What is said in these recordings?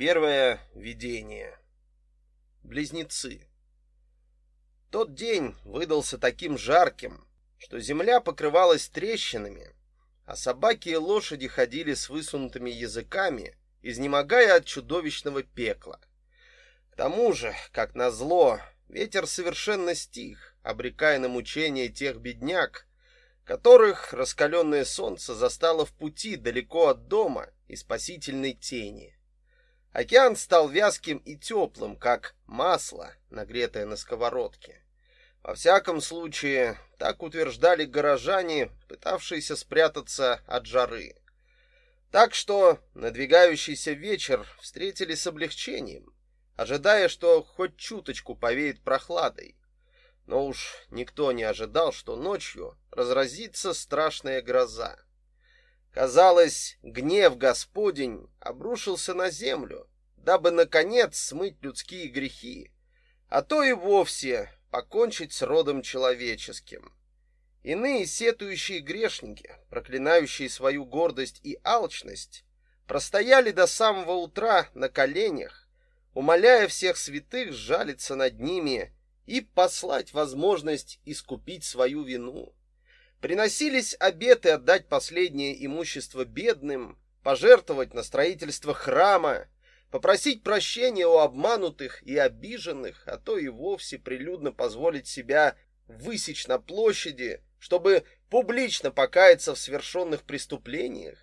Первое видение. Близнецы. Тот день выдался таким жарким, что земля покрывалась трещинами, а собаки и лошади ходили с высунутыми языками, изнемогая от чудовищного пекла. К тому же, как назло, ветер совершенно стих, обрекая на мучения тех бедняк, которых раскаленное солнце застало в пути далеко от дома и спасительной тени. Океан стал вязким и теплым, как масло, нагретое на сковородке. Во всяком случае, так утверждали горожане, пытавшиеся спрятаться от жары. Так что надвигающийся вечер встретили с облегчением, ожидая, что хоть чуточку повеет прохладой. Но уж никто не ожидал, что ночью разразится страшная гроза. Казалось, гнев Господень обрушился на землю, дабы наконец смыть людские грехи, а то и вовсе покончить с родом человеческим. Иные сетующие грешники, проклинающие свою гордость и алчность, простояли до самого утра на коленях, умоляя всех святых сжалиться над ними и послать возможность искупить свою вину. Приносились обеты отдать последнее имущество бедным, пожертвовать на строительство храма, попросить прощения у обманутых и обиженных, а то и вовсе прилюдно позволить себя высечь на площади, чтобы публично покаяться в совершенных преступлениях.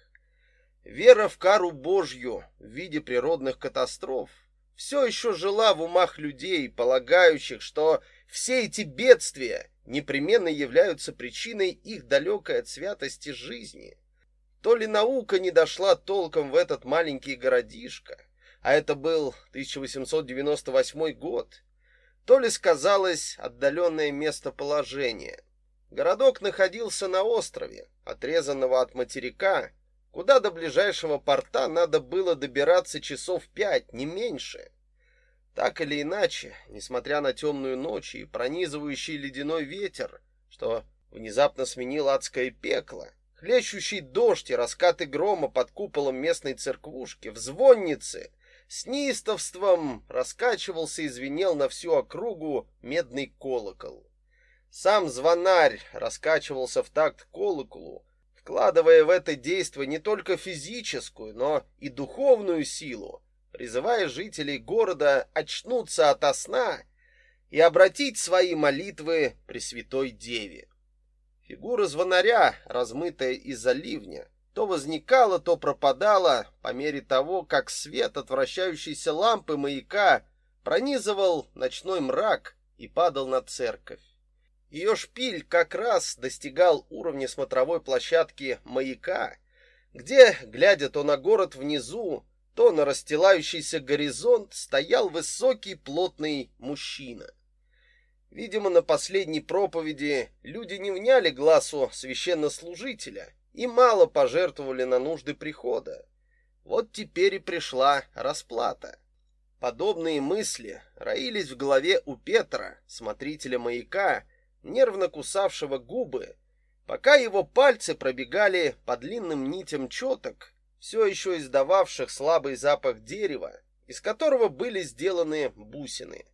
Вера в кару Божью в виде природных катастроф все еще жила в умах людей, полагающих, что все эти бедствия непременно являются причиной их далекой от святости жизни. То ли наука не дошла толком в этот маленький городишко, а это был 1898 год, то ли сказалось отдаленное местоположение. Городок находился на острове, отрезанного от материка, куда до ближайшего порта надо было добираться часов пять, не меньше. Так или иначе, несмотря на темную ночь и пронизывающий ледяной ветер, что внезапно сменил адское пекло, хлещущий дождь и раскаты грома под куполом местной церквушки, в звоннице, с неистовством раскачивался и звенел на всю округу медный колокол. Сам звонарь раскачивался в такт колоколу, вкладывая в это действие не только физическую, но и духовную силу, призывая жителей города очнуться ото сна и обратить свои молитвы Пресвятой Деве. Фигура звонаря, размытая из-за ливня, то возникала, то пропадала по мере того, как свет от вращающейся лампы маяка пронизывал ночной мрак и падал на церковь. Ее шпиль как раз достигал уровня смотровой площадки маяка, где, глядя то на город внизу, то на расстилающийся горизонт стоял высокий плотный мужчина. Видимо, на последней проповеди люди не вняли глазу священнослужителя и мало пожертвовали на нужды прихода. Вот теперь и пришла расплата. Подобные мысли роились в голове у Петра, смотрителя маяка, нервно кусавшего губы, пока его пальцы пробегали по длинным нитям четок все еще издававших слабый запах дерева, из которого были сделаны бусины.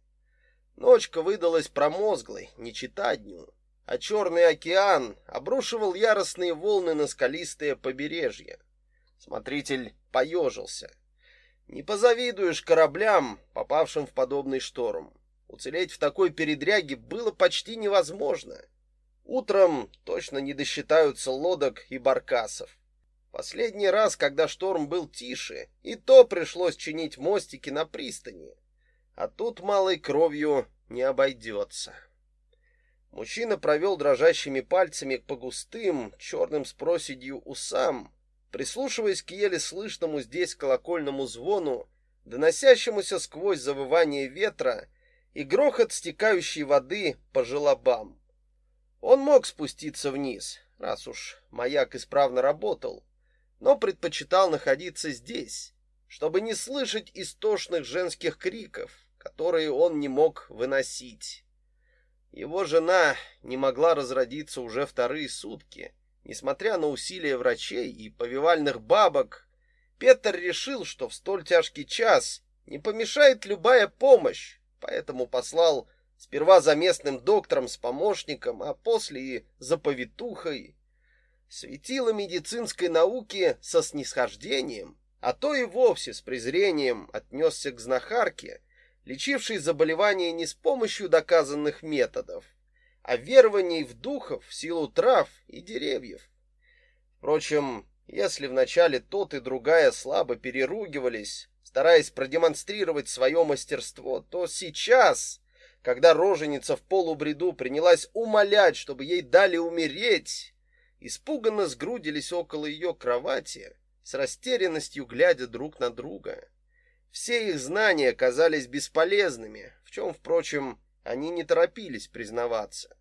Ночка выдалась промозглой, не чита дню, а черный океан обрушивал яростные волны на скалистое побережье. Смотритель поежился. Не позавидуешь кораблям, попавшим в подобный шторм. Уцелеть в такой передряге было почти невозможно. Утром точно не досчитаются лодок и баркасов. Последний раз, когда шторм был тише, и то пришлось чинить мостики на пристани. А тут малой кровью не обойдется. Мужчина провел дрожащими пальцами по густым, черным с проседью усам, прислушиваясь к еле слышному здесь колокольному звону, доносящемуся сквозь завывание ветра и грохот стекающей воды по желобам. Он мог спуститься вниз, раз уж маяк исправно работал, но предпочитал находиться здесь, чтобы не слышать истошных женских криков, которые он не мог выносить. Его жена не могла разродиться уже вторые сутки, несмотря на усилия врачей и повивальных бабок. Петр решил, что в столь тяжкий час не помешает любая помощь, поэтому послал сперва за местным доктором с помощником, а после и за повитухой. Светило медицинской науки со снисхождением, а то и вовсе с презрением отнесся к знахарке, лечившей заболевания не с помощью доказанных методов, а верований в духов в силу трав и деревьев. Впрочем, если вначале тот и другая слабо переругивались, стараясь продемонстрировать свое мастерство, то сейчас, когда роженица в полубреду принялась умолять, чтобы ей дали умереть, испуганно сгрудились около ее кровати, с растерянностью глядя друг на друга. Все их знания казались бесполезными, в чем, впрочем, они не торопились признаваться.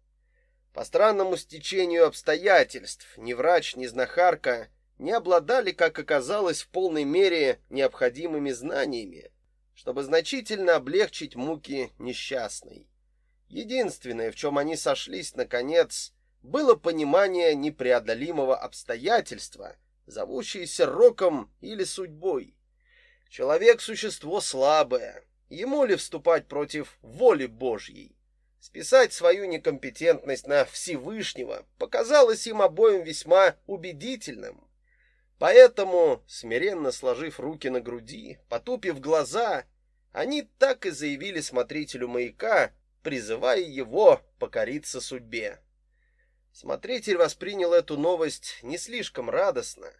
По странному стечению обстоятельств ни врач, ни знахарка не обладали, как оказалось, в полной мере необходимыми знаниями, чтобы значительно облегчить муки несчастной. Единственное, в чем они сошлись наконец, было понимание непреодолимого обстоятельства, зовущееся роком или судьбой. Человек существо слабое. Ему ли вступать против воли Божьей? Списать свою некомпетентность на Всевышнего показалось им обоим весьма убедительным. Поэтому, смиренно сложив руки на груди, потупив глаза, они так и заявили смотрителю маяка, призывая его покориться судьбе. Смотритель воспринял эту новость не слишком радостно,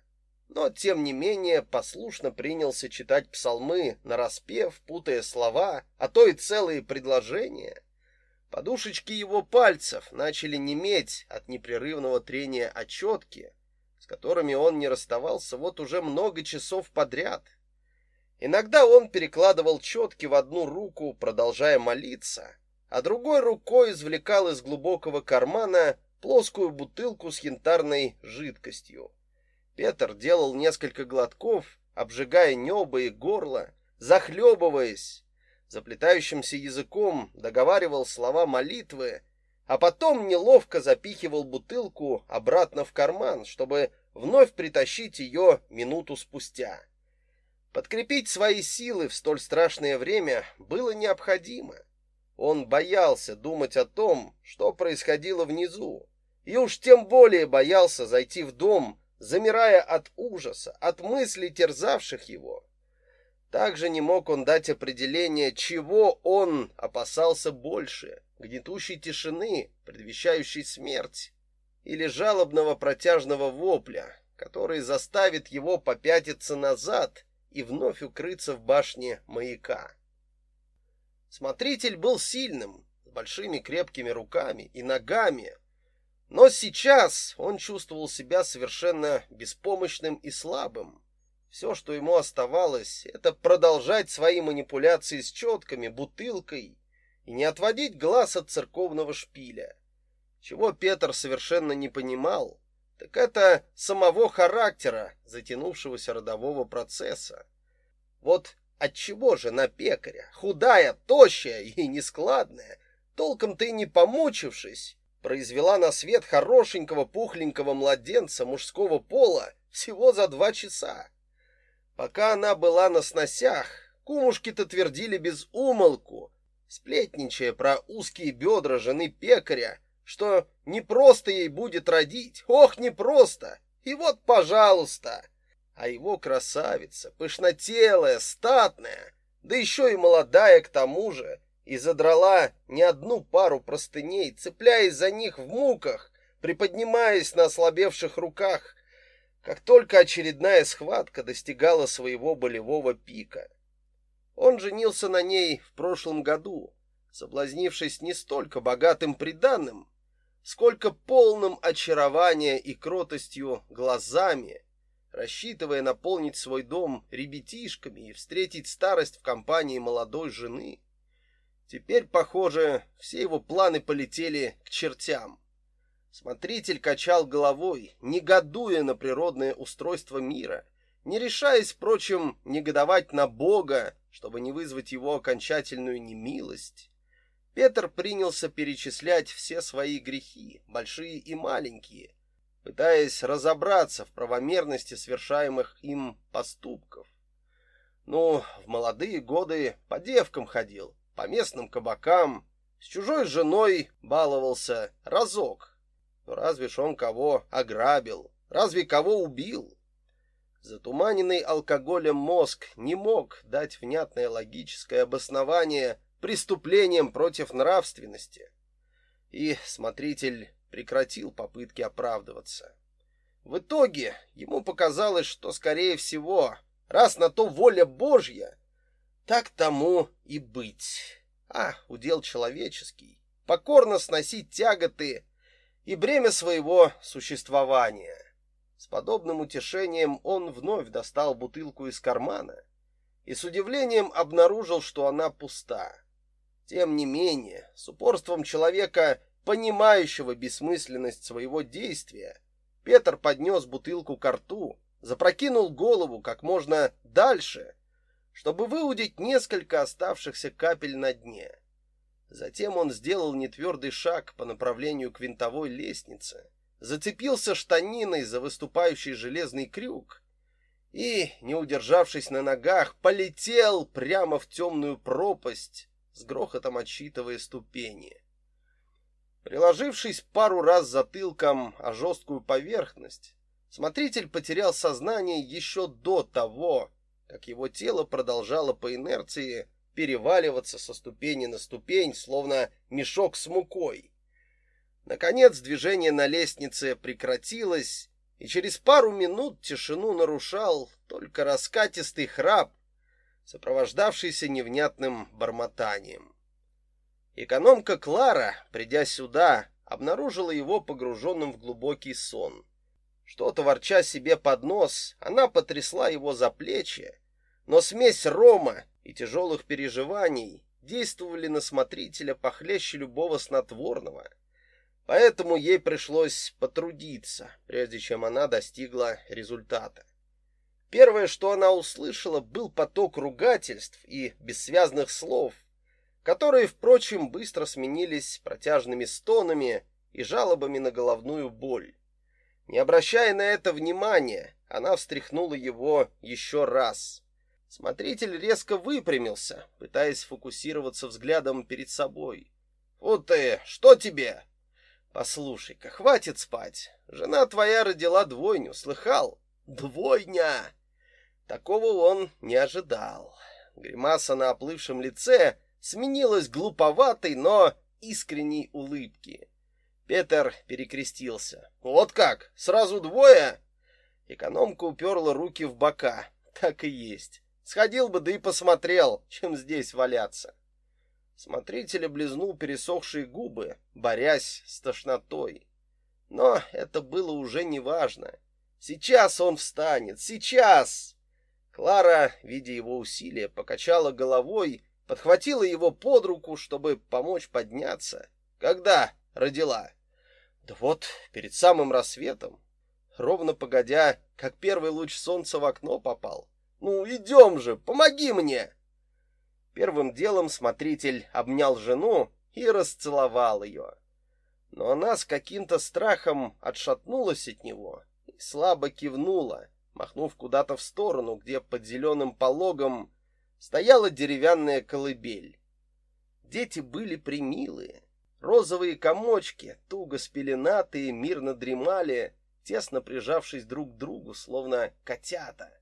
но тем не менее послушно принялся читать псалмы нараспев, путая слова, а то и целые предложения. Подушечки его пальцев начали неметь от непрерывного трения о четки, с которыми он не расставался вот уже много часов подряд. Иногда он перекладывал четки в одну руку, продолжая молиться, а другой рукой извлекал из глубокого кармана плоскую бутылку с янтарной жидкостью. Петр делал несколько глотков, обжигая небо и горло, захлебываясь, заплетающимся языком договаривал слова молитвы, а потом неловко запихивал бутылку обратно в карман, чтобы вновь притащить ее минуту спустя. Подкрепить свои силы в столь страшное время было необходимо. Он боялся думать о том, что происходило внизу, и уж тем более боялся зайти в дом, замирая от ужаса, от мыслей, терзавших его. Также не мог он дать определение, чего он опасался больше: гнетущей тишины, предвещающей смерть, или жалобного протяжного вопля, который заставит его попятиться назад и вновь укрыться в башне маяка. Смотритель был сильным, с большими крепкими руками и ногами, но сейчас он чувствовал себя совершенно беспомощным и слабым. Все, что ему оставалось, это продолжать свои манипуляции с четками, бутылкой и не отводить глаз от церковного шпиля. Чего Петр совершенно не понимал, так это самого характера затянувшегося родового процесса. Вот отчего же на пекаря, худая, тощая и нескладная, толком-то и не помучившись, произвела на свет хорошенького пухленького младенца мужского пола всего за два часа. Пока она была на сносях, кумушки-то твердили без умолку, сплетничая про узкие бедра жены пекаря, что не просто ей будет родить, ох, не просто. И вот, пожалуйста, а его красавица, пышнотелая, статная, да еще и молодая к тому же, и задрала не одну пару простыней, цепляясь за них в муках, приподнимаясь на ослабевших руках, как только очередная схватка достигала своего болевого пика. Он женился на ней в прошлом году, соблазнившись не столько богатым приданым, сколько полным очарования и кротостью глазами, рассчитывая наполнить свой дом ребятишками и встретить старость в компании молодой жены. Теперь, похоже, все его планы полетели к чертям. Смотритель качал головой, негодуя на природное устройство мира, не решаясь, впрочем, негодовать на Бога, чтобы не вызвать его окончательную немилость. Петр принялся перечислять все свои грехи, большие и маленькие, пытаясь разобраться в правомерности совершаемых им поступков. Ну, в молодые годы по девкам ходил, по местным кабакам, с чужой женой баловался разок. Но разве ж он кого ограбил, разве кого убил? Затуманенный алкоголем мозг не мог дать внятное логическое обоснование преступлениям против нравственности. И смотритель прекратил попытки оправдываться. В итоге ему показалось, что, скорее всего, раз на то воля Божья, так тому и быть. А, удел человеческий, покорно сносить тяготы и бремя своего существования. С подобным утешением он вновь достал бутылку из кармана и с удивлением обнаружил, что она пуста. Тем не менее, с упорством человека, понимающего бессмысленность своего действия, Петр поднес бутылку к рту, запрокинул голову как можно дальше, чтобы выудить несколько оставшихся капель на дне. Затем он сделал нетвердый шаг по направлению к винтовой лестнице, зацепился штаниной за выступающий железный крюк и, не удержавшись на ногах, полетел прямо в темную пропасть, с грохотом отсчитывая ступени. Приложившись пару раз затылком о жесткую поверхность, смотритель потерял сознание еще до того, как его тело продолжало по инерции переваливаться со ступени на ступень, словно мешок с мукой. Наконец движение на лестнице прекратилось, и через пару минут тишину нарушал только раскатистый храп, сопровождавшийся невнятным бормотанием. Экономка Клара, придя сюда, обнаружила его погруженным в глубокий сон. Что-то ворча себе под нос, она потрясла его за плечи, но смесь рома и тяжелых переживаний действовали на смотрителя похлеще любого снотворного — Поэтому ей пришлось потрудиться, прежде чем она достигла результата. Первое, что она услышала, был поток ругательств и бессвязных слов, которые, впрочем, быстро сменились протяжными стонами и жалобами на головную боль. Не обращая на это внимания, она встряхнула его еще раз. Смотритель резко выпрямился, пытаясь фокусироваться взглядом перед собой. "Вот ты, что тебе?" Послушай-ка, хватит спать. Жена твоя родила двойню, слыхал? Двойня! Такого он не ожидал. Гримаса на оплывшем лице сменилась глуповатой, но искренней улыбки. Петр перекрестился. Вот как? Сразу двое? Экономка уперла руки в бока. Так и есть. Сходил бы да и посмотрел, чем здесь валяться. Смотритель облизнул пересохшие губы, борясь с тошнотой. Но это было уже неважно. Сейчас он встанет, сейчас. Клара, видя его усилия, покачала головой, подхватила его под руку, чтобы помочь подняться. Когда родила? Да вот, перед самым рассветом, ровно погодя, как первый луч солнца в окно попал. Ну, идем же, помоги мне. Первым делом смотритель обнял жену и расцеловал ее. Но она с каким-то страхом отшатнулась от него и слабо кивнула, махнув куда-то в сторону, где под зеленым пологом стояла деревянная колыбель. Дети были примилые. Розовые комочки, туго спеленатые, мирно дремали, тесно прижавшись друг к другу, словно котята.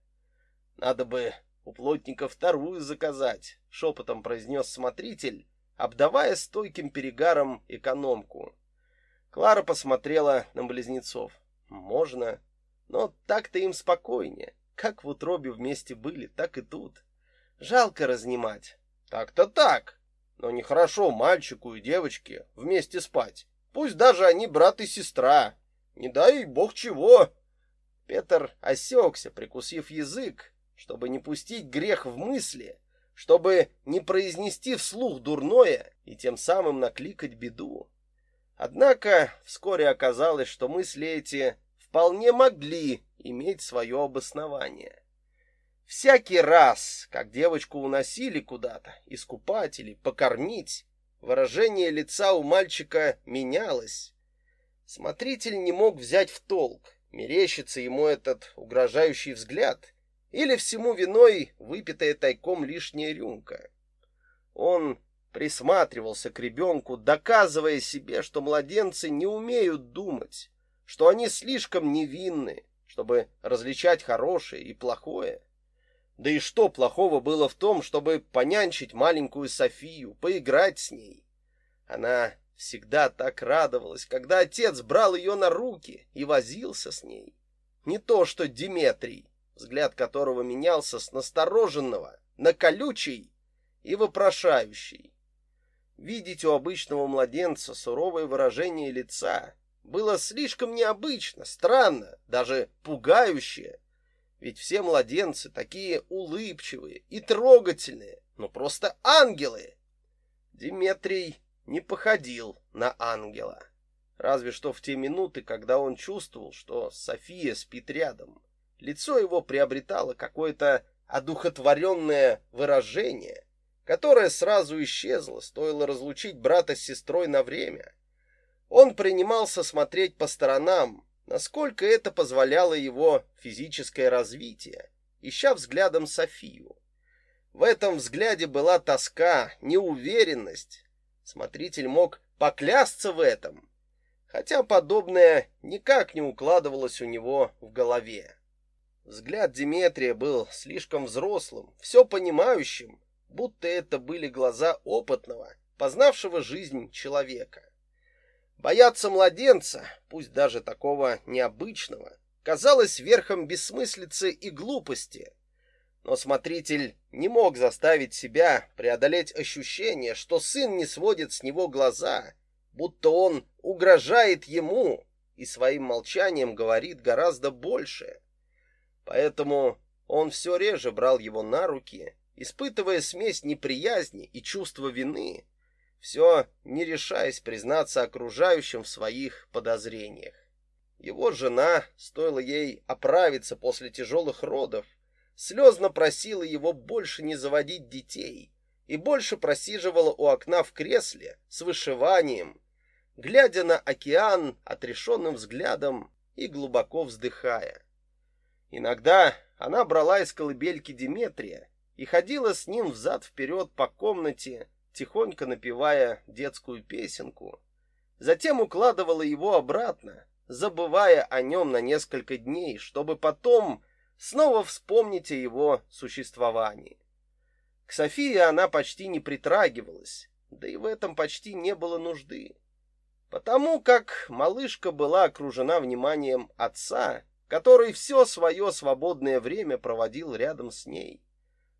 Надо бы у плотника вторую заказать, шепотом произнес смотритель, обдавая стойким перегаром экономку. Клара посмотрела на близнецов. Можно, но так-то им спокойнее. Как в утробе вместе были, так и тут. Жалко разнимать. Так-то так. Но нехорошо мальчику и девочке вместе спать. Пусть даже они брат и сестра. Не дай бог чего. Петр осекся, прикусив язык, чтобы не пустить грех в мысли, чтобы не произнести вслух дурное и тем самым накликать беду. Однако вскоре оказалось, что мысли эти вполне могли иметь свое обоснование. Всякий раз, как девочку уносили куда-то, искупать или покормить, выражение лица у мальчика менялось. Смотритель не мог взять в толк, мерещится ему этот угрожающий взгляд или всему виной выпитая тайком лишняя рюмка. Он присматривался к ребенку, доказывая себе, что младенцы не умеют думать, что они слишком невинны, чтобы различать хорошее и плохое. Да и что плохого было в том, чтобы понянчить маленькую Софию, поиграть с ней? Она всегда так радовалась, когда отец брал ее на руки и возился с ней. Не то что Диметрий, взгляд которого менялся с настороженного на колючий и вопрошающий. Видеть у обычного младенца суровое выражение лица было слишком необычно, странно, даже пугающе. Ведь все младенцы такие улыбчивые и трогательные, ну просто ангелы. Диметрий не походил на ангела. Разве что в те минуты, когда он чувствовал, что София спит рядом. Лицо его приобретало какое-то одухотворенное выражение, которое сразу исчезло, стоило разлучить брата с сестрой на время. Он принимался смотреть по сторонам, насколько это позволяло его физическое развитие, ища взглядом Софию. В этом взгляде была тоска, неуверенность, Смотритель мог поклясться в этом, хотя подобное никак не укладывалось у него в голове. Взгляд Диметрия был слишком взрослым, все понимающим, будто это были глаза опытного, познавшего жизнь человека. Бояться младенца, пусть даже такого необычного, казалось верхом бессмыслицы и глупости. Но смотритель не мог заставить себя преодолеть ощущение, что сын не сводит с него глаза, будто он угрожает ему и своим молчанием говорит гораздо больше. Поэтому он все реже брал его на руки, испытывая смесь неприязни и чувства вины, все не решаясь признаться окружающим в своих подозрениях. Его жена, стоило ей оправиться после тяжелых родов, слезно просила его больше не заводить детей и больше просиживала у окна в кресле с вышиванием, глядя на океан отрешенным взглядом и глубоко вздыхая. Иногда она брала из колыбельки Диметрия и ходила с ним взад вперед по комнате, тихонько напевая детскую песенку. Затем укладывала его обратно, забывая о нем на несколько дней, чтобы потом снова вспомнить о его существовании. К Софии она почти не притрагивалась, да и в этом почти не было нужды. Потому как малышка была окружена вниманием отца, который все свое свободное время проводил рядом с ней.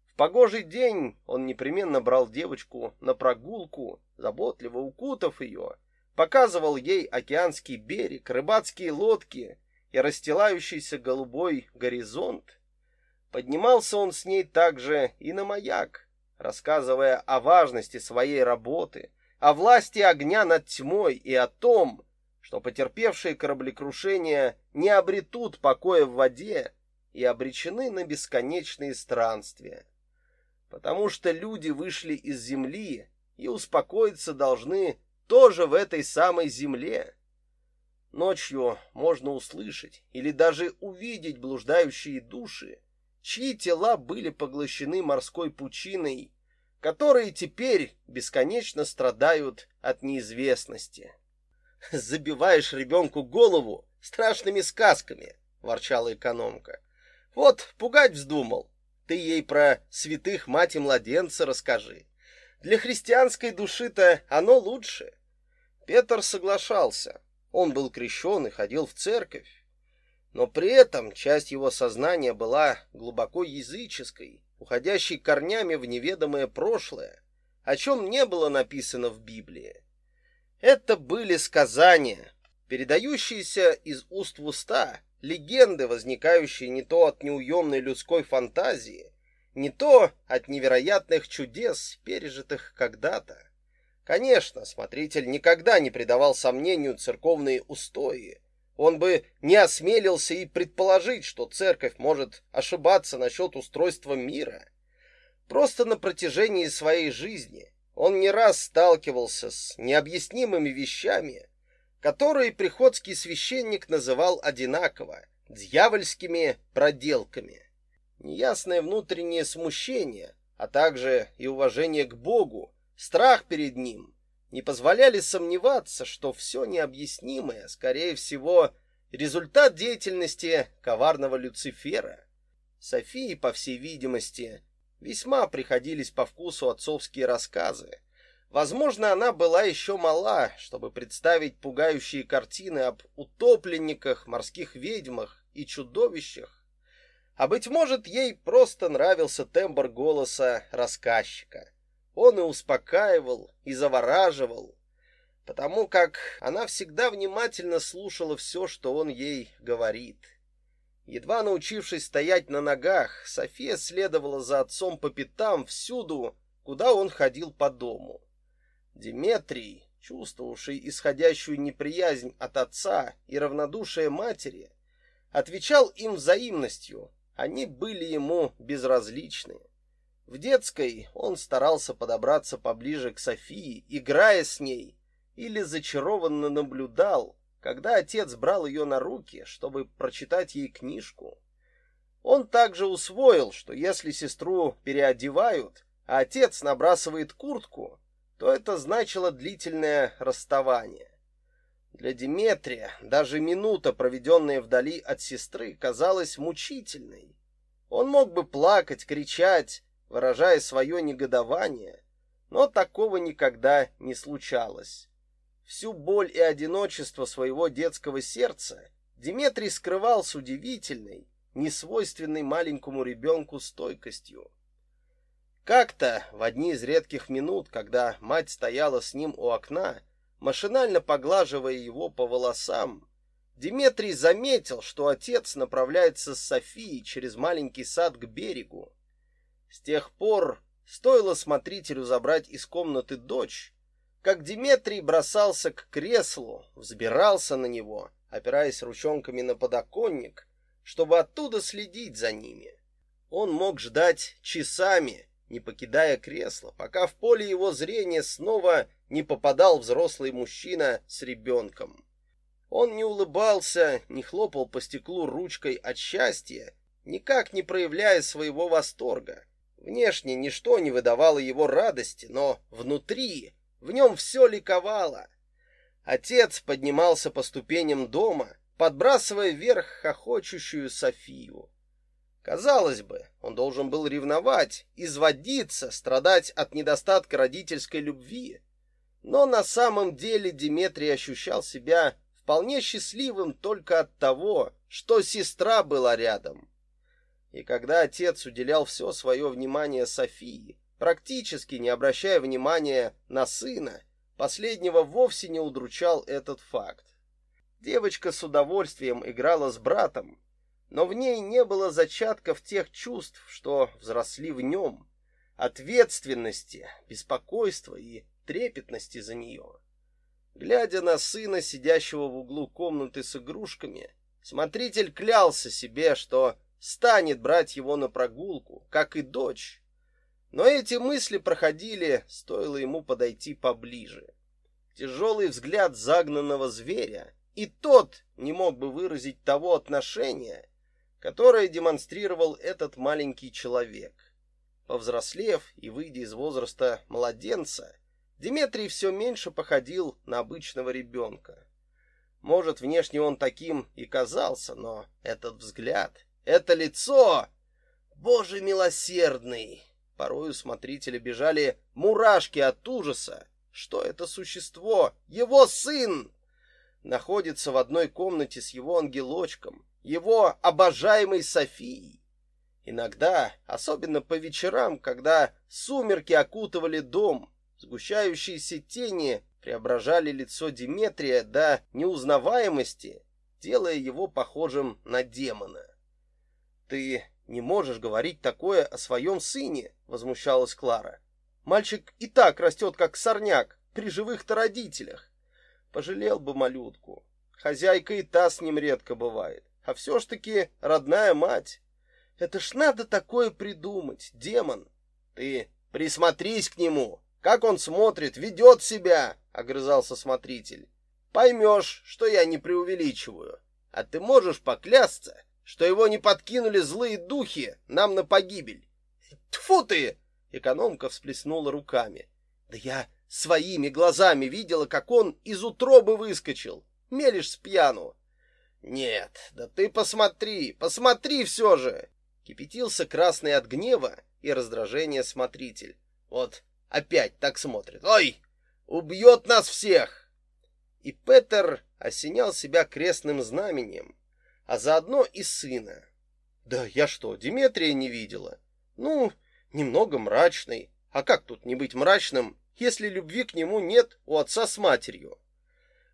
В погожий день он непременно брал девочку на прогулку, заботливо укутав ее, показывал ей океанский берег, рыбацкие лодки и расстилающийся голубой горизонт. Поднимался он с ней также и на маяк, рассказывая о важности своей работы, о власти огня над тьмой и о том, что потерпевшие кораблекрушение не обретут покоя в воде и обречены на бесконечные странствия. Потому что люди вышли из земли и успокоиться должны тоже в этой самой земле. Ночью можно услышать или даже увидеть блуждающие души, чьи тела были поглощены морской пучиной, которые теперь бесконечно страдают от неизвестности. Забиваешь ребенку голову страшными сказками, ворчала экономка. Вот пугать вздумал. Ты ей про святых мать и младенца расскажи. Для христианской души-то оно лучше. Петр соглашался. Он был крещен и ходил в церковь, но при этом часть его сознания была глубоко языческой, уходящей корнями в неведомое прошлое, о чем не было написано в Библии. Это были сказания, передающиеся из уст в уста, легенды, возникающие не то от неуемной людской фантазии, не то от невероятных чудес, пережитых когда-то. Конечно, смотритель никогда не придавал сомнению церковные устои. Он бы не осмелился и предположить, что церковь может ошибаться насчет устройства мира. Просто на протяжении своей жизни он не раз сталкивался с необъяснимыми вещами, которые приходский священник называл одинаково дьявольскими проделками. Неясное внутреннее смущение, а также и уважение к Богу, страх перед ним не позволяли сомневаться, что все необъяснимое, скорее всего, результат деятельности коварного Люцифера. Софии, по всей видимости, весьма приходились по вкусу отцовские рассказы. Возможно, она была еще мала, чтобы представить пугающие картины об утопленниках, морских ведьмах и чудовищах. А быть может, ей просто нравился тембр голоса рассказчика. Он и успокаивал, и завораживал, потому как она всегда внимательно слушала все, что он ей говорит. Едва научившись стоять на ногах, София следовала за отцом по пятам всюду, куда он ходил по дому. Диметрий, чувствовавший исходящую неприязнь от отца и равнодушие матери, отвечал им взаимностью. Они были ему безразличны. В детской он старался подобраться поближе к Софии, играя с ней, или зачарованно наблюдал, когда отец брал ее на руки, чтобы прочитать ей книжку. Он также усвоил, что если сестру переодевают, а отец набрасывает куртку, то это значило длительное расставание. Для Диметрия даже минута, проведенная вдали от сестры, казалась мучительной. Он мог бы плакать, кричать, выражая свое негодование, но такого никогда не случалось. Всю боль и одиночество своего детского сердца Дмитрий скрывал с удивительной, несвойственной маленькому ребенку стойкостью. Как-то в одни из редких минут, когда мать стояла с ним у окна, машинально поглаживая его по волосам, Дмитрий заметил, что отец направляется с Софией через маленький сад к берегу. С тех пор стоило смотрителю забрать из комнаты дочь, как Диметрий бросался к креслу, взбирался на него, опираясь ручонками на подоконник, чтобы оттуда следить за ними. Он мог ждать часами, не покидая кресла, пока в поле его зрения снова не попадал взрослый мужчина с ребенком. Он не улыбался, не хлопал по стеклу ручкой от счастья, никак не проявляя своего восторга. Внешне ничто не выдавало его радости, но внутри в нем все ликовало. Отец поднимался по ступеням дома, подбрасывая вверх хохочущую Софию. Казалось бы, он должен был ревновать, изводиться, страдать от недостатка родительской любви. Но на самом деле Дмитрий ощущал себя вполне счастливым только от того, что сестра была рядом. И когда отец уделял все свое внимание Софии, практически не обращая внимания на сына, последнего вовсе не удручал этот факт. Девочка с удовольствием играла с братом, но в ней не было зачатков тех чувств, что взросли в нем, ответственности, беспокойства и трепетности за нее. Глядя на сына, сидящего в углу комнаты с игрушками, смотритель клялся себе, что станет брать его на прогулку, как и дочь. Но эти мысли проходили, стоило ему подойти поближе. Тяжелый взгляд загнанного зверя, и тот не мог бы выразить того отношения, которое демонстрировал этот маленький человек. Повзрослев и выйдя из возраста младенца, Дмитрий все меньше походил на обычного ребенка. Может, внешне он таким и казался, но этот взгляд, это лицо... Боже милосердный! Порою смотрители бежали мурашки от ужаса. Что это существо? Его сын! Находится в одной комнате с его ангелочком, его обожаемой Софией. Иногда, особенно по вечерам, когда сумерки окутывали дом, сгущающиеся тени преображали лицо Диметрия до неузнаваемости, делая его похожим на демона. Ты не можешь говорить такое о своем сыне, возмущалась Клара. Мальчик и так растет как сорняк при живых-то родителях. Пожалел бы малютку. Хозяйка и та с ним редко бывает, а все ж таки родная мать. Это ж надо такое придумать, демон. Ты присмотрись к нему, как он смотрит, ведет себя, огрызался смотритель. поймешь, что я не преувеличиваю. А ты можешь поклясться, что его не подкинули злые духи нам на погибель? Тьфу ты! Экономка всплеснула руками. Да я своими глазами видела, как он из утробы выскочил. Мелешь с пьяну. Нет, да ты посмотри, посмотри все же. Кипятился красный от гнева и раздражения смотритель. Вот опять так смотрит. Ой, убьет нас всех. И Петер осенял себя крестным знаменем, а заодно и сына. Да я что, Диметрия не видела? Ну, немного мрачный. А как тут не быть мрачным, если любви к нему нет у отца с матерью?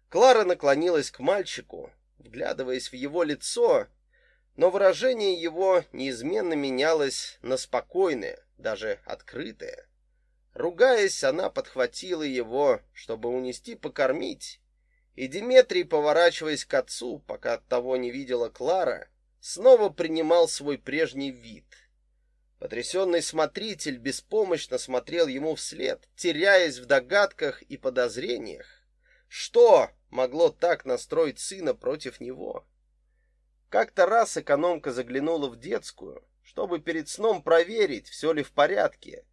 Клара наклонилась к мальчику, вглядываясь в его лицо, но выражение его неизменно менялось на спокойное, даже открытое. Ругаясь, она подхватила его, чтобы унести покормить, и Диметрий, поворачиваясь к отцу, пока того не видела Клара, снова принимал свой прежний вид. Потрясенный смотритель беспомощно смотрел ему вслед, теряясь в догадках и подозрениях. Что могло так настроить сына против него? Как-то раз экономка заглянула в детскую, чтобы перед сном проверить, все ли в порядке,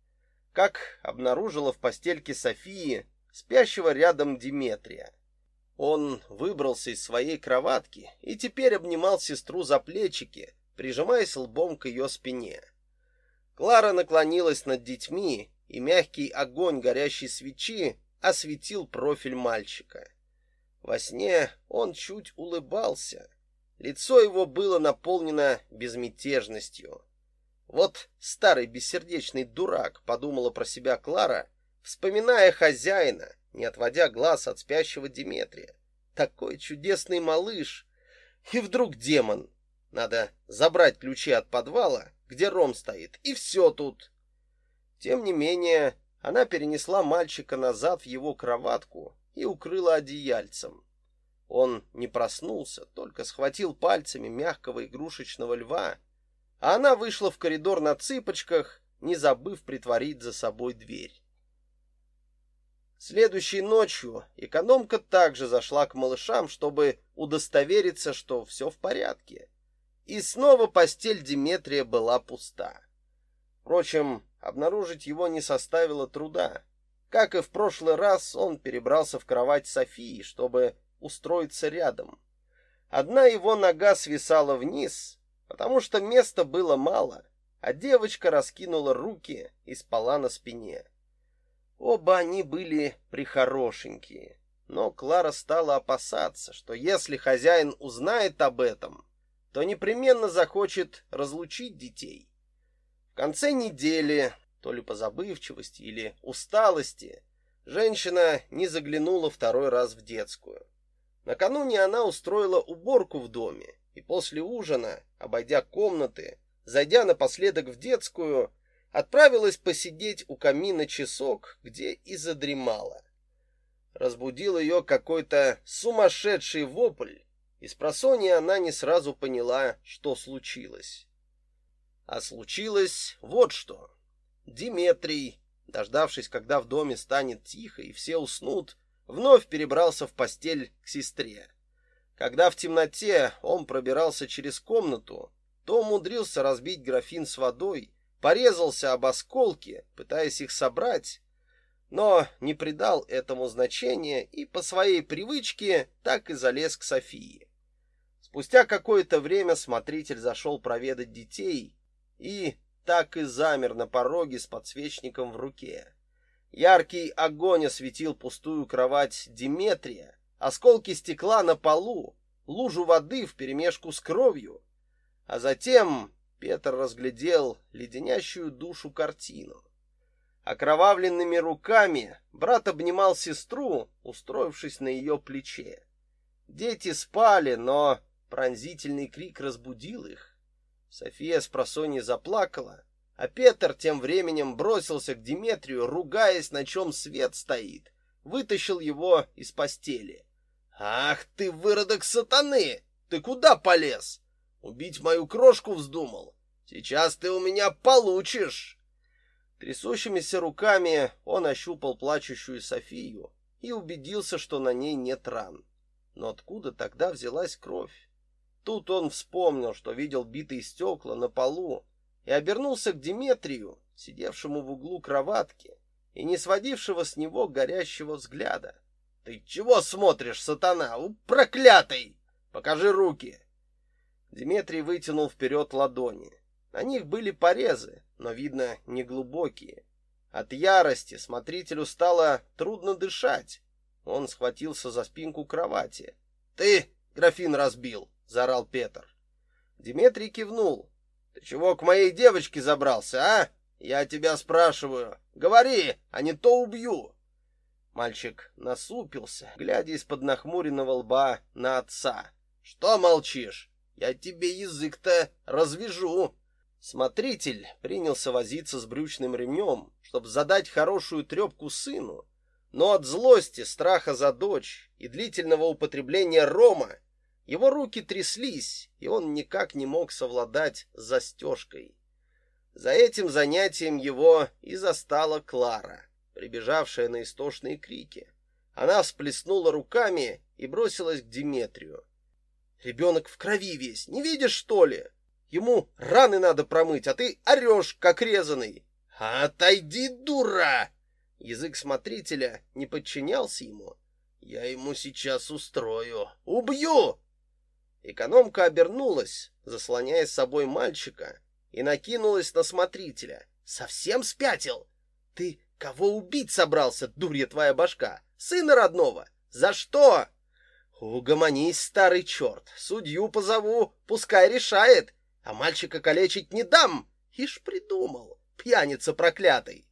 как обнаружила в постельке Софии спящего рядом Диметрия. Он выбрался из своей кроватки и теперь обнимал сестру за плечики, прижимаясь лбом к ее спине. Клара наклонилась над детьми, и мягкий огонь горящей свечи осветил профиль мальчика. Во сне он чуть улыбался. Лицо его было наполнено безмятежностью. Вот старый бессердечный дурак, подумала про себя Клара, вспоминая хозяина, не отводя глаз от спящего Диметрия. Такой чудесный малыш. И вдруг демон. Надо забрать ключи от подвала где Ром стоит, и все тут. Тем не менее, она перенесла мальчика назад в его кроватку и укрыла одеяльцем. Он не проснулся, только схватил пальцами мягкого игрушечного льва, а она вышла в коридор на цыпочках, не забыв притворить за собой дверь. Следующей ночью экономка также зашла к малышам, чтобы удостовериться, что все в порядке. И снова постель Диметрия была пуста. Впрочем, обнаружить его не составило труда. Как и в прошлый раз, он перебрался в кровать Софии, чтобы устроиться рядом. Одна его нога свисала вниз, потому что места было мало, а девочка раскинула руки и спала на спине. Оба они были прихорошенькие, но Клара стала опасаться, что если хозяин узнает об этом, то непременно захочет разлучить детей. В конце недели, то ли по забывчивости или усталости, женщина не заглянула второй раз в детскую. Накануне она устроила уборку в доме, и после ужина, обойдя комнаты, зайдя напоследок в детскую, отправилась посидеть у камина часок, где и задремала. Разбудил ее какой-то сумасшедший вопль, и с просонья она не сразу поняла, что случилось. А случилось вот что. Диметрий, дождавшись, когда в доме станет тихо и все уснут, вновь перебрался в постель к сестре. Когда в темноте он пробирался через комнату, то умудрился разбить графин с водой, порезался об осколки, пытаясь их собрать, но не придал этому значения и по своей привычке так и залез к Софии. Спустя какое-то время смотритель зашел проведать детей и так и замер на пороге с подсвечником в руке. Яркий огонь осветил пустую кровать Диметрия, осколки стекла на полу, лужу воды вперемешку с кровью. А затем Петр разглядел леденящую душу картину. Окровавленными руками брат обнимал сестру, устроившись на ее плече. Дети спали, но Пронзительный крик разбудил их. София с просонья заплакала, а Петр тем временем бросился к Диметрию, ругаясь, на чем свет стоит. Вытащил его из постели. «Ах ты, выродок сатаны! Ты куда полез? Убить мою крошку вздумал? Сейчас ты у меня получишь!» Трясущимися руками он ощупал плачущую Софию и убедился, что на ней нет ран. Но откуда тогда взялась кровь? Тут он вспомнил, что видел битые стекла на полу, и обернулся к Диметрию, сидевшему в углу кроватки и не сводившего с него горящего взгляда. Ты чего смотришь, сатана? У проклятый! Покажи руки. Дмитрий вытянул вперед ладони. На них были порезы, но видно, не глубокие. От ярости смотрителю стало трудно дышать. Он схватился за спинку кровати. "Ты графин разбил", заорал Петр. Дмитрий кивнул. "Ты чего к моей девочке забрался, а? Я тебя спрашиваю. Говори, а не то убью". Мальчик насупился, глядя из-под нахмуренного лба на отца. Что молчишь? Я тебе язык-то развяжу. Смотритель принялся возиться с брючным ремнем, чтобы задать хорошую трепку сыну, но от злости, страха за дочь и длительного употребления рома его руки тряслись, и он никак не мог совладать с застежкой. За этим занятием его и застала Клара прибежавшая на истошные крики. Она всплеснула руками и бросилась к Диметрию. Ребенок в крови весь, не видишь, что ли? Ему раны надо промыть, а ты орешь, как резаный. Отойди, дура! Язык смотрителя не подчинялся ему. Я ему сейчас устрою. Убью! Экономка обернулась, заслоняя с собой мальчика, и накинулась на смотрителя. Совсем спятил? Ты Кого убить собрался, дурья твоя башка? Сына родного? За что? Угомонись, старый черт. Судью позову, пускай решает. А мальчика калечить не дам. Ишь придумал, пьяница проклятый.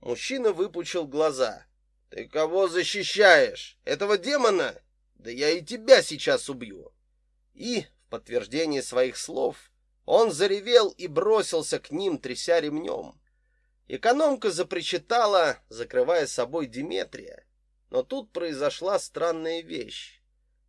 Мужчина выпучил глаза. Ты кого защищаешь? Этого демона? Да я и тебя сейчас убью. И в подтверждение своих слов он заревел и бросился к ним, тряся ремнем. Экономка запричитала, закрывая собой Диметрия. Но тут произошла странная вещь.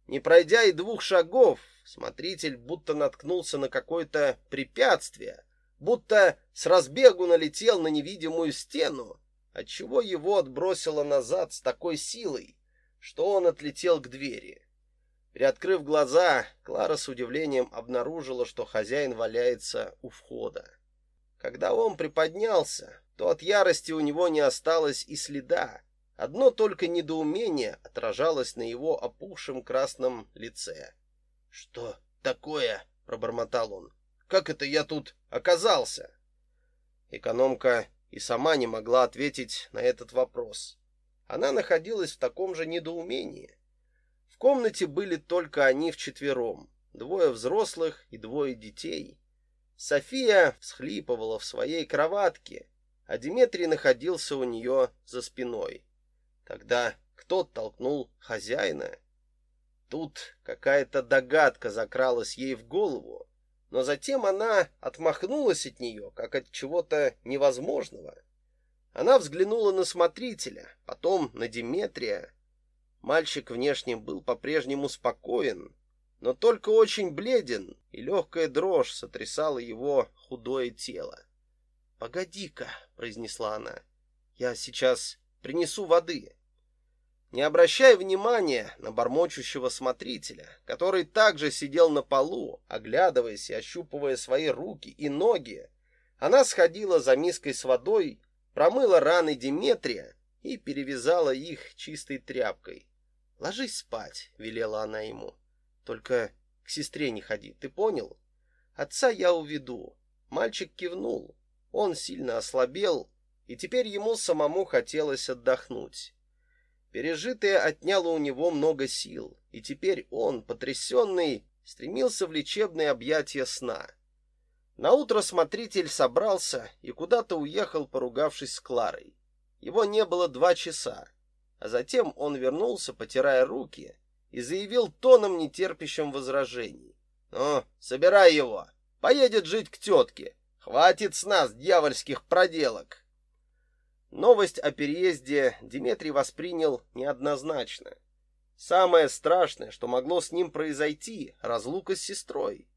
Не пройдя и двух шагов, смотритель будто наткнулся на какое-то препятствие, будто с разбегу налетел на невидимую стену, отчего его отбросило назад с такой силой, что он отлетел к двери. Приоткрыв глаза, Клара с удивлением обнаружила, что хозяин валяется у входа. Когда он приподнялся, то от ярости у него не осталось и следа. Одно только недоумение отражалось на его опухшем красном лице. "Что такое?" пробормотал он. "Как это я тут оказался?" Экономка и сама не могла ответить на этот вопрос. Она находилась в таком же недоумении. В комнате были только они вчетвером, двое взрослых и двое детей. София всхлипывала в своей кроватке, а Дмитрий находился у нее за спиной. Тогда кто толкнул хозяина? Тут какая-то догадка закралась ей в голову, но затем она отмахнулась от нее, как от чего-то невозможного. Она взглянула на смотрителя, потом на Диметрия. Мальчик внешне был по-прежнему спокоен, но только очень бледен, и легкая дрожь сотрясала его худое тело. "Погоди-ка", произнесла она. "Я сейчас принесу воды". Не обращая внимания на бормочущего смотрителя, который также сидел на полу, оглядываясь и ощупывая свои руки и ноги, она сходила за миской с водой, промыла раны Диметрия и перевязала их чистой тряпкой. "Ложись спать", велела она ему. "Только к сестре не ходи, ты понял? Отца я уведу". Мальчик кивнул. Он сильно ослабел, и теперь ему самому хотелось отдохнуть. Пережитое отняло у него много сил, и теперь он, потрясенный, стремился в лечебные объятия сна. На утро смотритель собрался и куда-то уехал, поругавшись с Кларой. Его не было два часа, а затем он вернулся, потирая руки, и заявил тоном нетерпящим возражений: "Ну, собирай его, поедет жить к тетке. Хватит с нас дьявольских проделок. Новость о переезде Дмитрий воспринял неоднозначно. Самое страшное, что могло с ним произойти, разлука с сестрой.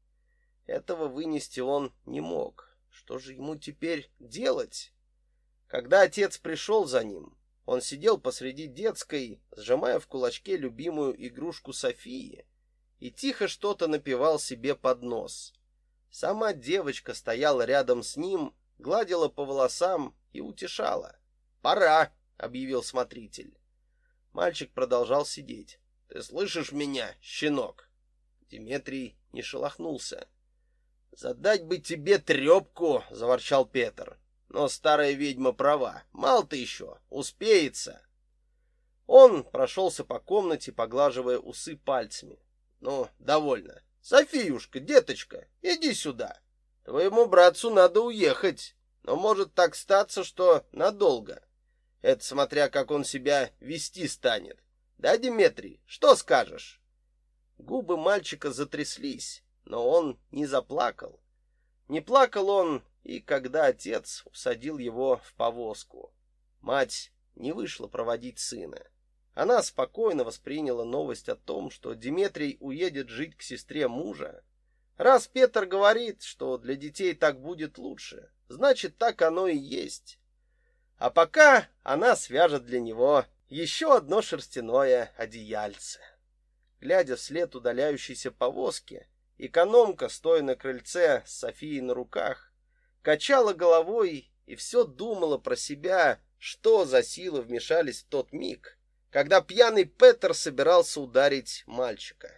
Этого вынести он не мог. Что же ему теперь делать? Когда отец пришел за ним, Он сидел посреди детской, сжимая в кулачке любимую игрушку Софии, и тихо что-то напевал себе под нос. Сама девочка стояла рядом с ним, гладила по волосам и утешала. "Пора", объявил смотритель. Мальчик продолжал сидеть. "Ты слышишь меня, щенок?" Дмитрий не шелохнулся. "Задать бы тебе трепку!» — заворчал Петр. Но старая ведьма права. Мало ты еще, успеется. Он прошелся по комнате, поглаживая усы пальцами. Ну, довольно. Софиюшка, деточка, иди сюда. Твоему братцу надо уехать, но может так статься, что надолго. Это смотря как он себя вести станет. Да, Дмитрий, что скажешь? Губы мальчика затряслись, но он не заплакал. Не плакал он и когда отец усадил его в повозку. Мать не вышла проводить сына. Она спокойно восприняла новость о том, что Дмитрий уедет жить к сестре мужа. Раз Петр говорит, что для детей так будет лучше, значит, так оно и есть. А пока она свяжет для него еще одно шерстяное одеяльце. Глядя вслед удаляющейся повозки, экономка, стоя на крыльце с Софией на руках, качала головой и все думала про себя, что за силы вмешались в тот миг, когда пьяный Петер собирался ударить мальчика.